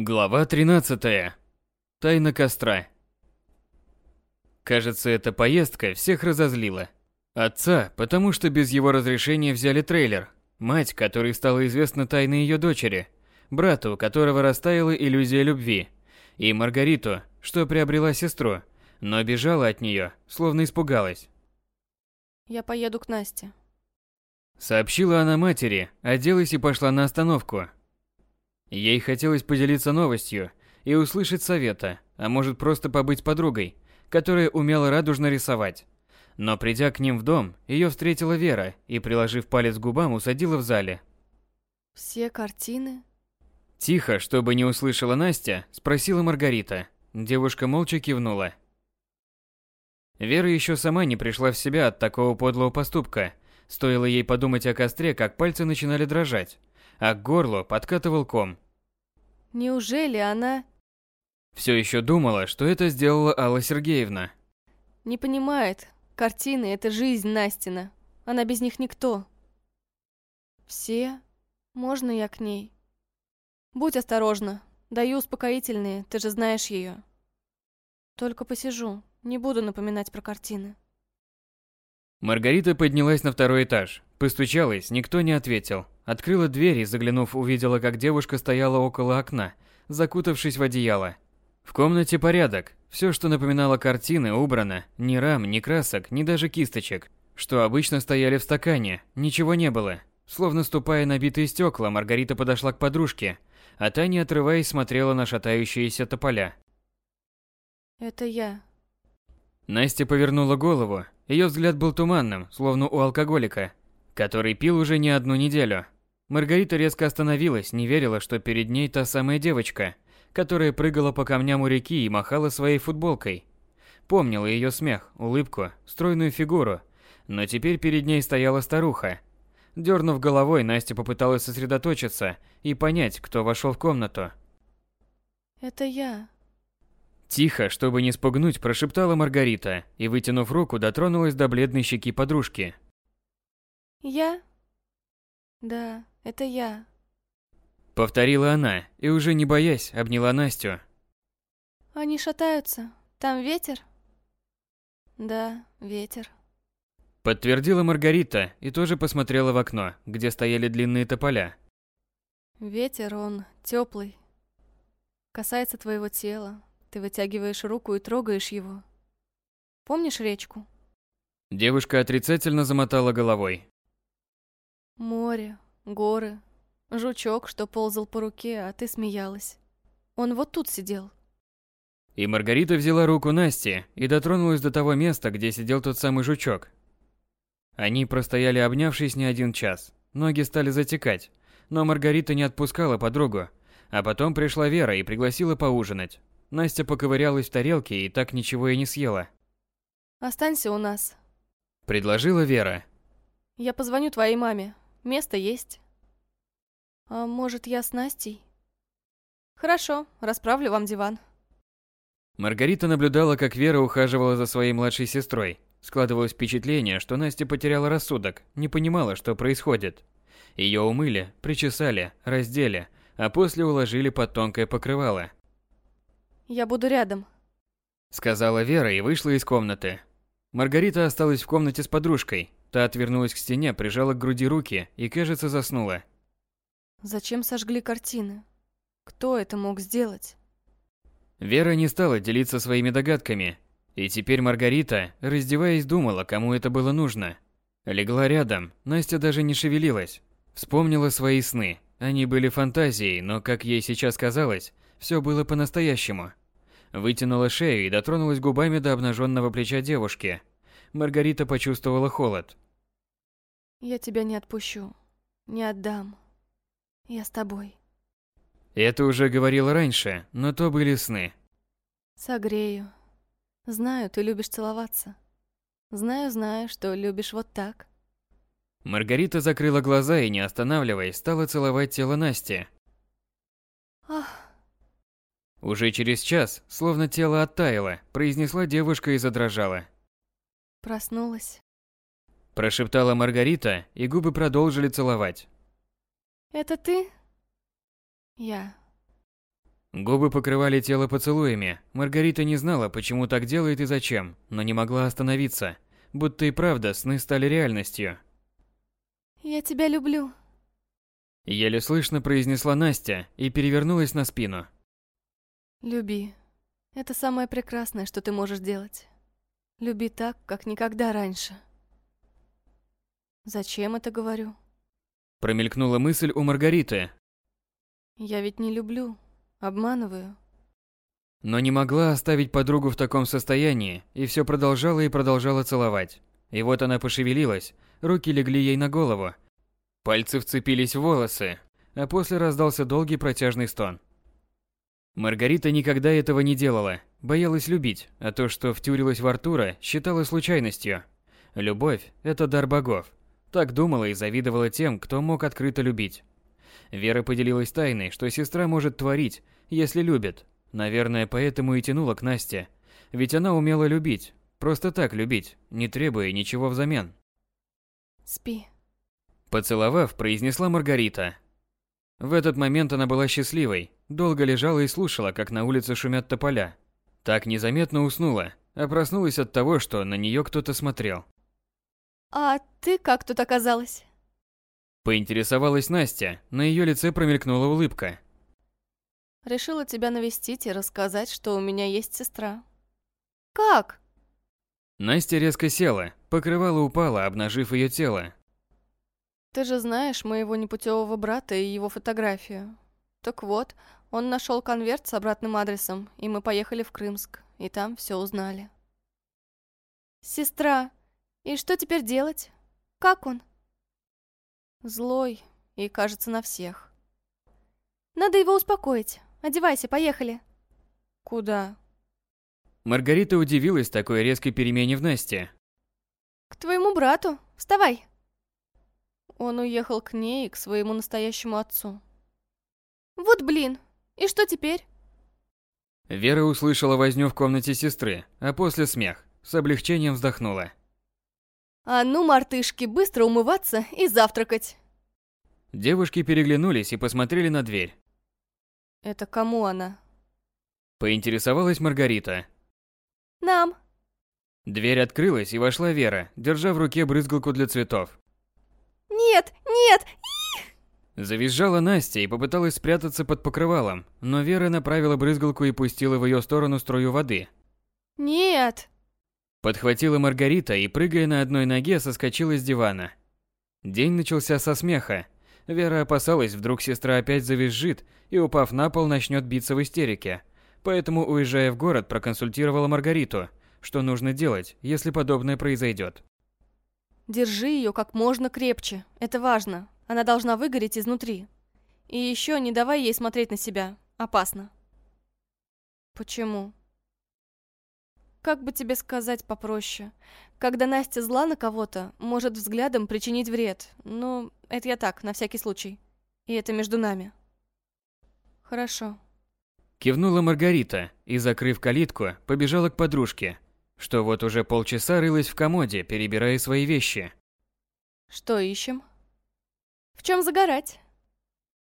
Глава 13. Тайна костра. Кажется, эта поездка всех разозлила. Отца, потому что без его разрешения взяли трейлер. Мать, которой стало известно тайна ее дочери. Брату, у которого растаяла иллюзия любви. И Маргариту, что приобрела сестру, но бежала от нее, словно испугалась. Я поеду к Насте. Сообщила она матери, оделась и пошла на остановку. Ей хотелось поделиться новостью и услышать совета, а может просто побыть подругой, которая умела радужно рисовать. Но придя к ним в дом, ее встретила Вера и, приложив палец к губам, усадила в зале. Все картины? Тихо, чтобы не услышала Настя, спросила Маргарита. Девушка молча кивнула. Вера еще сама не пришла в себя от такого подлого поступка. Стоило ей подумать о костре, как пальцы начинали дрожать а к горлу подкатывал ком. Неужели она... Все еще думала, что это сделала Алла Сергеевна. Не понимает. Картины — это жизнь Настина. Она без них никто. Все? Можно я к ней? Будь осторожна. Даю успокоительные, ты же знаешь ее. Только посижу, не буду напоминать про картины. Маргарита поднялась на второй этаж. Постучалась, никто не ответил. Открыла дверь и, заглянув, увидела, как девушка стояла около окна, закутавшись в одеяло. В комнате порядок. Все, что напоминало картины, убрано. Ни рам, ни красок, ни даже кисточек. Что обычно стояли в стакане, ничего не было. Словно ступая на битые стекла, Маргарита подошла к подружке, а та, не отрываясь, смотрела на шатающиеся тополя. «Это я». Настя повернула голову. Ее взгляд был туманным, словно у алкоголика, который пил уже не одну неделю. Маргарита резко остановилась, не верила, что перед ней та самая девочка, которая прыгала по камням у реки и махала своей футболкой. Помнила ее смех, улыбку, стройную фигуру, но теперь перед ней стояла старуха. Дернув головой, Настя попыталась сосредоточиться и понять, кто вошел в комнату. «Это я». Тихо, чтобы не спугнуть, прошептала Маргарита и, вытянув руку, дотронулась до бледной щеки подружки. «Я?» «Да, это я. Повторила она и уже не боясь обняла Настю. Они шатаются. Там ветер? Да, ветер. Подтвердила Маргарита и тоже посмотрела в окно, где стояли длинные тополя. Ветер, он теплый. Касается твоего тела. Ты вытягиваешь руку и трогаешь его. Помнишь речку? Девушка отрицательно замотала головой. Море, горы, жучок, что ползал по руке, а ты смеялась. Он вот тут сидел. И Маргарита взяла руку Насти и дотронулась до того места, где сидел тот самый жучок. Они простояли обнявшись не один час. Ноги стали затекать, но Маргарита не отпускала подругу. А потом пришла Вера и пригласила поужинать. Настя поковырялась в тарелке и так ничего и не съела. «Останься у нас», – предложила Вера. «Я позвоню твоей маме. Место есть. А может, я с Настей? Хорошо, расправлю вам диван. Маргарита наблюдала, как Вера ухаживала за своей младшей сестрой. Складывалось впечатление, что Настя потеряла рассудок, не понимала, что происходит. Ее умыли, причесали, раздели, а после уложили под тонкое покрывало. «Я буду рядом», — сказала Вера и вышла из комнаты. Маргарита осталась в комнате с подружкой, Та отвернулась к стене, прижала к груди руки и, кажется, заснула. Зачем сожгли картины? Кто это мог сделать? Вера не стала делиться своими догадками. И теперь Маргарита, раздеваясь, думала, кому это было нужно. Легла рядом, Настя даже не шевелилась. Вспомнила свои сны. Они были фантазией, но, как ей сейчас казалось, все было по-настоящему. Вытянула шею и дотронулась губами до обнаженного плеча девушки – Маргарита почувствовала холод. «Я тебя не отпущу. Не отдам. Я с тобой». Это уже говорила раньше, но то были сны. «Согрею. Знаю, ты любишь целоваться. Знаю, знаю, что любишь вот так». Маргарита закрыла глаза и, не останавливаясь, стала целовать тело Насти. «Ах!» Уже через час, словно тело оттаяло, произнесла девушка и задрожала. Проснулась. Прошептала Маргарита, и губы продолжили целовать. Это ты? Я. Губы покрывали тело поцелуями. Маргарита не знала, почему так делает и зачем, но не могла остановиться. Будто и правда сны стали реальностью. «Я тебя люблю», Еле слышно произнесла Настя и перевернулась на спину. Люби. Это самое прекрасное, что ты можешь делать. Люби так, как никогда раньше. Зачем это говорю? Промелькнула мысль у Маргариты. Я ведь не люблю, обманываю. Но не могла оставить подругу в таком состоянии, и все продолжала и продолжала целовать. И вот она пошевелилась, руки легли ей на голову, Пальцы вцепились в волосы, а после раздался долгий протяжный стон. Маргарита никогда этого не делала, боялась любить, а то, что втюрилась в Артура, считала случайностью. Любовь – это дар богов. Так думала и завидовала тем, кто мог открыто любить. Вера поделилась тайной, что сестра может творить, если любит. Наверное, поэтому и тянула к Насте. Ведь она умела любить, просто так любить, не требуя ничего взамен. «Спи», Поцеловав, произнесла Маргарита. В этот момент она была счастливой, долго лежала и слушала, как на улице шумят тополя. Так незаметно уснула, а проснулась от того, что на нее кто-то смотрел. «А ты как тут оказалась?» Поинтересовалась Настя, на ее лице промелькнула улыбка. «Решила тебя навестить и рассказать, что у меня есть сестра». «Как?» Настя резко села, покрывало упало, обнажив ее тело, ты же знаешь моего непутевого брата и его фотографию. Так вот, он нашел конверт с обратным адресом, и мы поехали в Крымск, и там все узнали. Сестра, и что теперь делать? Как он? Злой и, кажется, на всех. Надо его успокоить. Одевайся, поехали. Куда? Маргарита удивилась такой резкой перемене в Насте. К твоему брату. Вставай. Он уехал к ней и к своему настоящему отцу. Вот блин, и что теперь? Вера услышала возню в комнате сестры, а после смех. С облегчением вздохнула. А ну, мартышки, быстро умываться и завтракать. Девушки переглянулись и посмотрели на дверь. Это кому она? Поинтересовалась Маргарита. Нам. Дверь открылась и вошла Вера, держа в руке брызгалку для цветов. Нет, нет! Завизжала Настя и попыталась спрятаться под покрывалом, но Вера направила брызгалку и пустила в ее сторону струю воды. Нет! Подхватила Маргарита и, прыгая на одной ноге, соскочила с дивана. День начался со смеха. Вера опасалась, вдруг сестра опять завизжит и, упав на пол, начнет биться в истерике. Поэтому, уезжая в город, проконсультировала Маргариту, что нужно делать, если подобное произойдет. Держи ее как можно крепче. Это важно. Она должна выгореть изнутри. И еще не давай ей смотреть на себя. Опасно. Почему? Как бы тебе сказать попроще? Когда Настя зла на кого-то, может взглядом причинить вред. Ну, это я так, на всякий случай. И это между нами. Хорошо. Кивнула Маргарита и, закрыв калитку, побежала к подружке, что вот уже полчаса рылась в комоде, перебирая свои вещи. Что ищем? В чем загорать?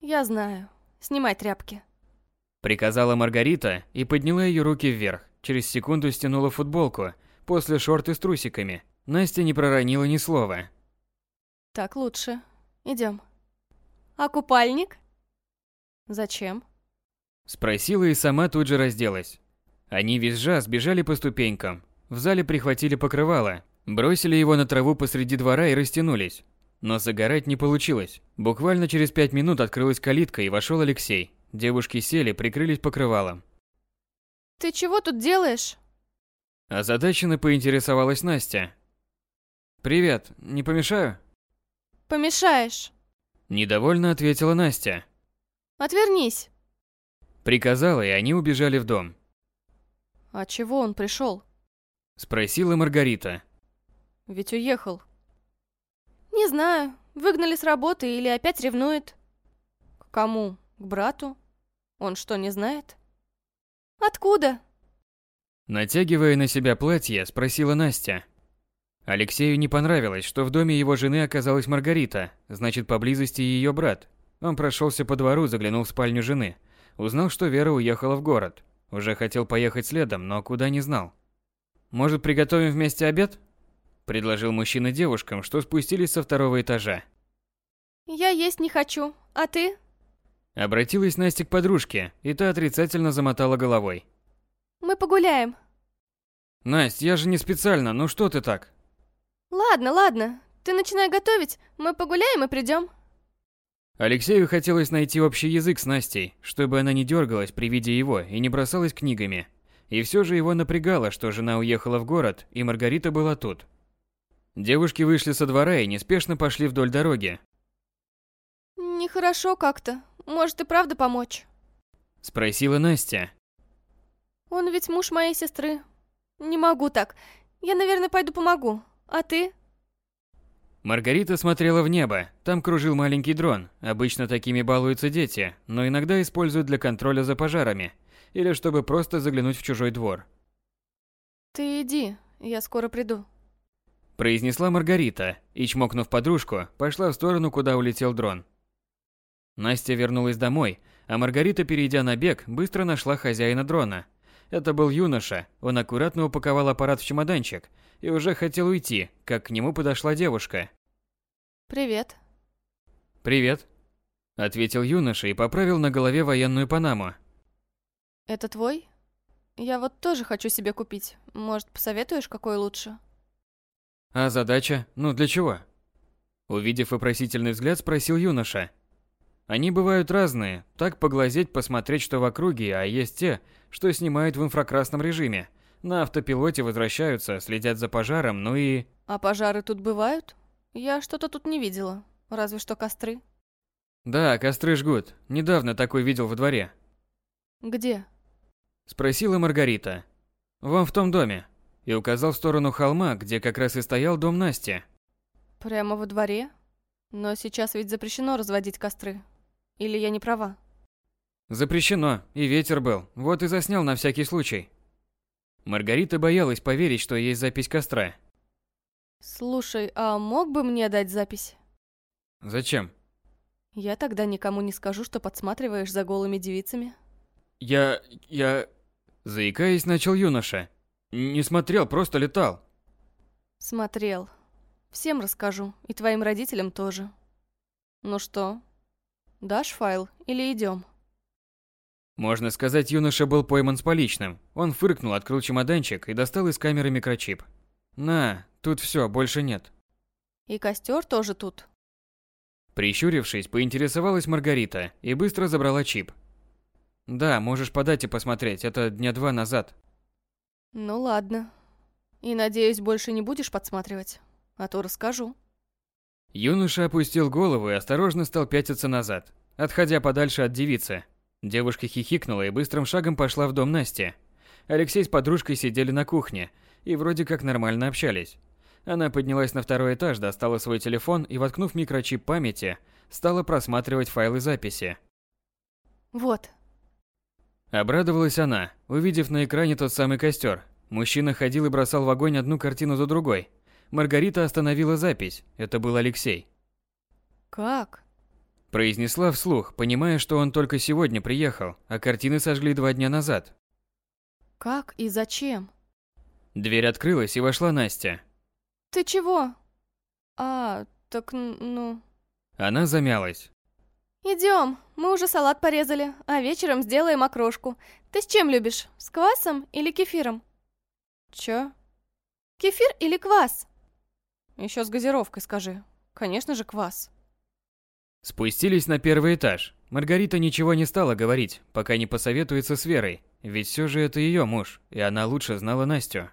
Я знаю. Снимай тряпки. Приказала Маргарита и подняла ее руки вверх. Через секунду стянула футболку, после шорты с трусиками. Настя не проронила ни слова. Так лучше. Идем. А купальник? Зачем? Спросила и сама тут же разделась. Они визжа сбежали по ступенькам, в зале прихватили покрывало, бросили его на траву посреди двора и растянулись. Но загорать не получилось. Буквально через пять минут открылась калитка и вошел Алексей. Девушки сели, прикрылись покрывалом. «Ты чего тут делаешь?» Озадаченно поинтересовалась Настя. «Привет, не помешаю?» «Помешаешь». Недовольно ответила Настя. «Отвернись». Приказала, и они убежали в дом. «А чего он пришел?» Спросила Маргарита. Ведь уехал. Не знаю, выгнали с работы или опять ревнует. К кому? К брату? Он что, не знает? Откуда? Натягивая на себя платье, спросила Настя. Алексею не понравилось, что в доме его жены оказалась Маргарита, значит, поблизости ее брат. Он прошелся по двору, заглянул в спальню жены. Узнал, что Вера уехала в город. Уже хотел поехать следом, но куда не знал. «Может, приготовим вместе обед?» Предложил мужчина девушкам, что спустились со второго этажа. Я есть не хочу. А ты? Обратилась Настя к подружке, и та отрицательно замотала головой. Мы погуляем. Настя, я же не специально, ну что ты так? Ладно, ладно. Ты начинай готовить, мы погуляем и придем. Алексею хотелось найти общий язык с Настей, чтобы она не дергалась при виде его и не бросалась книгами. И все же его напрягало, что жена уехала в город, и Маргарита была тут. Девушки вышли со двора и неспешно пошли вдоль дороги. Нехорошо как-то. Может и правда помочь? Спросила Настя. Он ведь муж моей сестры. Не могу так. Я, наверное, пойду помогу. А ты? Маргарита смотрела в небо. Там кружил маленький дрон. Обычно такими балуются дети, но иногда используют для контроля за пожарами или чтобы просто заглянуть в чужой двор. Ты иди, я скоро приду. Произнесла Маргарита и, чмокнув подружку, пошла в сторону, куда улетел дрон. Настя вернулась домой, а Маргарита, перейдя на бег, быстро нашла хозяина дрона. Это был юноша, он аккуратно упаковал аппарат в чемоданчик и уже хотел уйти, как к нему подошла девушка. «Привет». «Привет», — ответил юноша и поправил на голове военную панаму. «Это твой? Я вот тоже хочу себе купить. Может, посоветуешь, какой лучше?» «А задача? Ну для чего?» Увидев вопросительный взгляд, спросил юноша. Они бывают разные, так поглазеть, посмотреть, что в округе, а есть те, что снимают в инфракрасном режиме. На автопилоте возвращаются, следят за пожаром, ну и... А пожары тут бывают? Я что-то тут не видела. Разве что костры. Да, костры жгут. Недавно такой видел во дворе. Где? Спросила Маргарита. Вон в том доме. И указал в сторону холма, где как раз и стоял дом Насти. Прямо во дворе? Но сейчас ведь запрещено разводить костры. Или я не права? Запрещено, и ветер был, вот и заснял на всякий случай. Маргарита боялась поверить, что есть запись костра. Слушай, а мог бы мне дать запись? Зачем? Я тогда никому не скажу, что подсматриваешь за голыми девицами. Я... я... Заикаясь, начал юноша. Не смотрел, просто летал. Смотрел. Всем расскажу, и твоим родителям тоже. Ну что, Дашь файл или идем? Можно сказать, юноша был пойман с поличным. Он фыркнул, открыл чемоданчик и достал из камеры микрочип. На, тут все, больше нет. И костер тоже тут. Прищурившись, поинтересовалась Маргарита и быстро забрала чип. Да, можешь подать и посмотреть, это дня два назад. Ну ладно. И надеюсь, больше не будешь подсматривать, а то расскажу. Юноша опустил голову и осторожно стал пятиться назад, отходя подальше от девицы. Девушка хихикнула и быстрым шагом пошла в дом Насти. Алексей с подружкой сидели на кухне и вроде как нормально общались. Она поднялась на второй этаж, достала свой телефон и, воткнув микрочип памяти, стала просматривать файлы записи. «Вот». Обрадовалась она, увидев на экране тот самый костер. Мужчина ходил и бросал в огонь одну картину за другой – Маргарита остановила запись. Это был Алексей. «Как?» Произнесла вслух, понимая, что он только сегодня приехал, а картины сожгли два дня назад. «Как и зачем?» Дверь открылась, и вошла Настя. «Ты чего?» «А, так ну...» Она замялась. Идем, мы уже салат порезали, а вечером сделаем окрошку. Ты с чем любишь? С квасом или кефиром?» «Чё?» «Кефир или квас?» Еще с газировкой скажи. Конечно же, квас. Спустились на первый этаж. Маргарита ничего не стала говорить, пока не посоветуется с Верой, ведь все же это ее муж, и она лучше знала Настю.